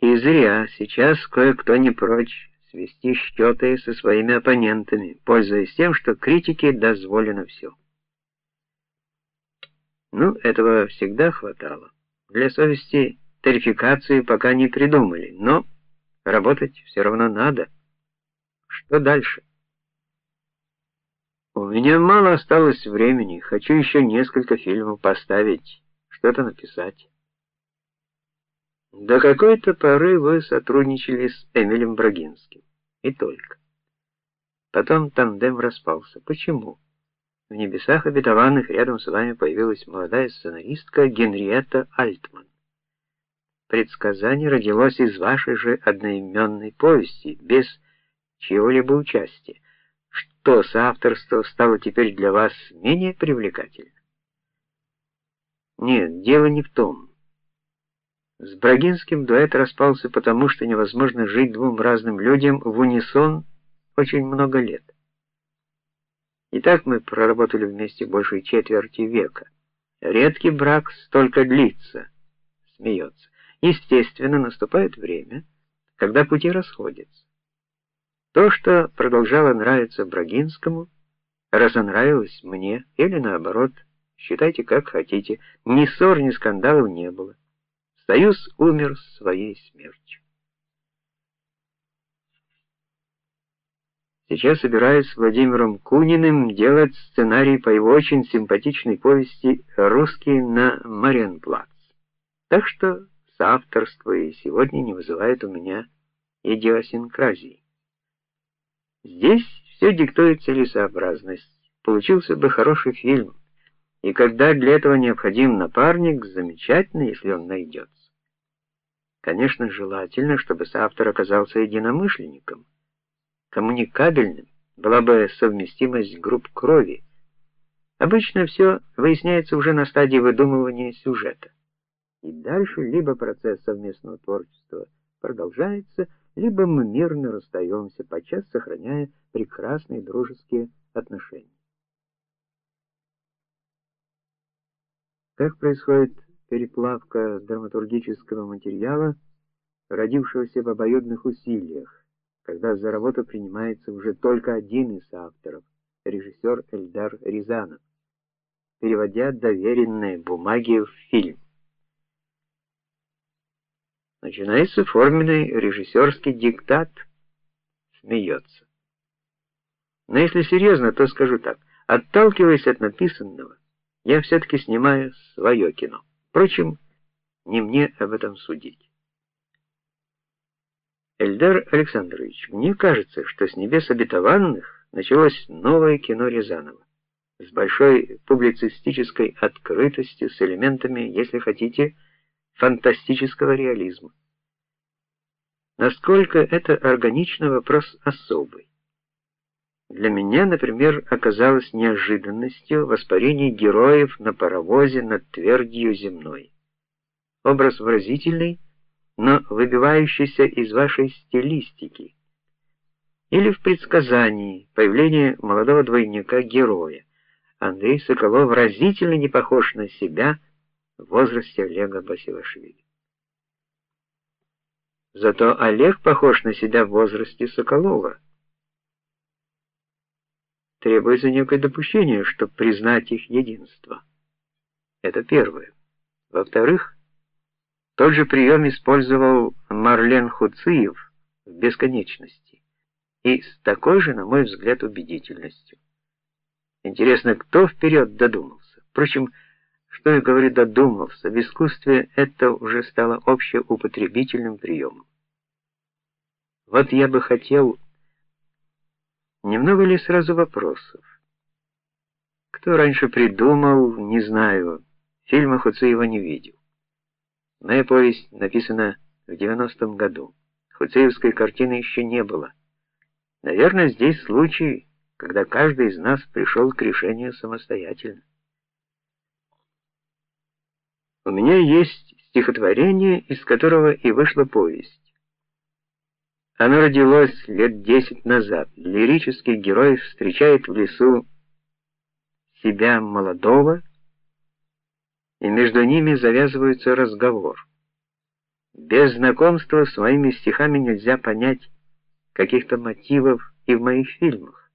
И зря, сейчас кое-кто не прочь свести счеты со своими оппонентами, пользуясь тем, что критике дозволено все. Ну, этого всегда хватало. Для совести тарификацию пока не придумали, но работать все равно надо. Что дальше? У меня мало осталось времени, хочу еще несколько фильмов поставить, что-то написать. До какой-то поры вы сотрудничали с Эмилем Брагинским, и только. Потом тандем распался. Почему? В небесах обетованных рядом с вами появилась молодая сценаристка Генриетта Альтман. Предсказание родилось из вашей же одноименной повести, без чьего-либо участия. Что соавторство стало теперь для вас менее привлекательным? Нет, дело не в том. С Брагинским дуэт распался потому, что невозможно жить двум разным людям в унисон очень много лет. И так мы проработали вместе больше четверти века. Редкий брак столько длится, смеется. Естественно, наступает время, когда пути расходятся. То, что продолжало нравиться Брагинскому, разонравилось мне, или наоборот, считайте как хотите. Ни ссор, ни скандалов не было. Союз умер своей смертью. Сейчас собираюсь с Владимиром Куниным делать сценарий по его очень симпатичной повести Русские на Мариенплац. Так что соавторство и сегодня не вызывает у меня идиосинкразии. Здесь все диктует целесообразность. Получился бы хороший фильм. И когда для этого необходим напарник, замечательно, если он найдется. Конечно, желательно, чтобы соавтор оказался единомышленником, коммуникабельным, была бы совместимость групп крови. Обычно все выясняется уже на стадии выдумывания сюжета. И дальше либо процесс совместного творчества продолжается, либо мы мирно расстаемся, подчас сохраняя прекрасные дружеские отношения. Как происходит переплавка драматургического материала, родившегося в обоюдных усилиях, когда за работу принимается уже только один из авторов, режиссер Эльдар Рязанов, переводя доверенные бумаги в фильм. Начинается форменный режиссерский диктат. Смеется. Но если серьезно, то скажу так: отталкиваясь от написанного, я все таки снимаю свое кино. Впрочем, не мне об этом судить. Эльдар Александрович, мне кажется, что с небес обетованных началось новое кино Рязанова с большой публицистической открытостью, с элементами, если хотите, фантастического реализма. Насколько это органично вопрос особый. Для меня, например, оказалось неожиданностью воспарение героев на паровозе над твердью земной. Образ выразительный, но выбивающийся из вашей стилистики. Или в предсказании появление молодого двойника-героя. Андрей Соколов разительно не похож на себя в возрасте Олега Басилашвили. Зато Олег похож на себя в возрасте Соколова. Требуется некое допущение, чтобы признать их единство. Это первое. Во-вторых, тот же прием использовал Марлен Хуциев в Бесконечности. И с такой же, на мой взгляд, убедительностью. Интересно, кто вперед додумался. Впрочем, что я говорю додумался, в искусстве это уже стало общеупотребительным приемом. Вот я бы хотел немного ли сразу вопросов. Кто раньше придумал, не знаю. Фильма Хуцеева не видел. Моя повесть написана в 90-м году. Хуцеевской картины еще не было. Наверное, здесь случай, когда каждый из нас пришел к решению самостоятельно. У меня есть стихотворение, из которого и вышла повесть. Оно родилось лет десять назад. Лирический герой встречает в лесу себя молодого, и между ними завязывается разговор. Без знакомства с моими стихами нельзя понять каких-то мотивов и в моих фильмах.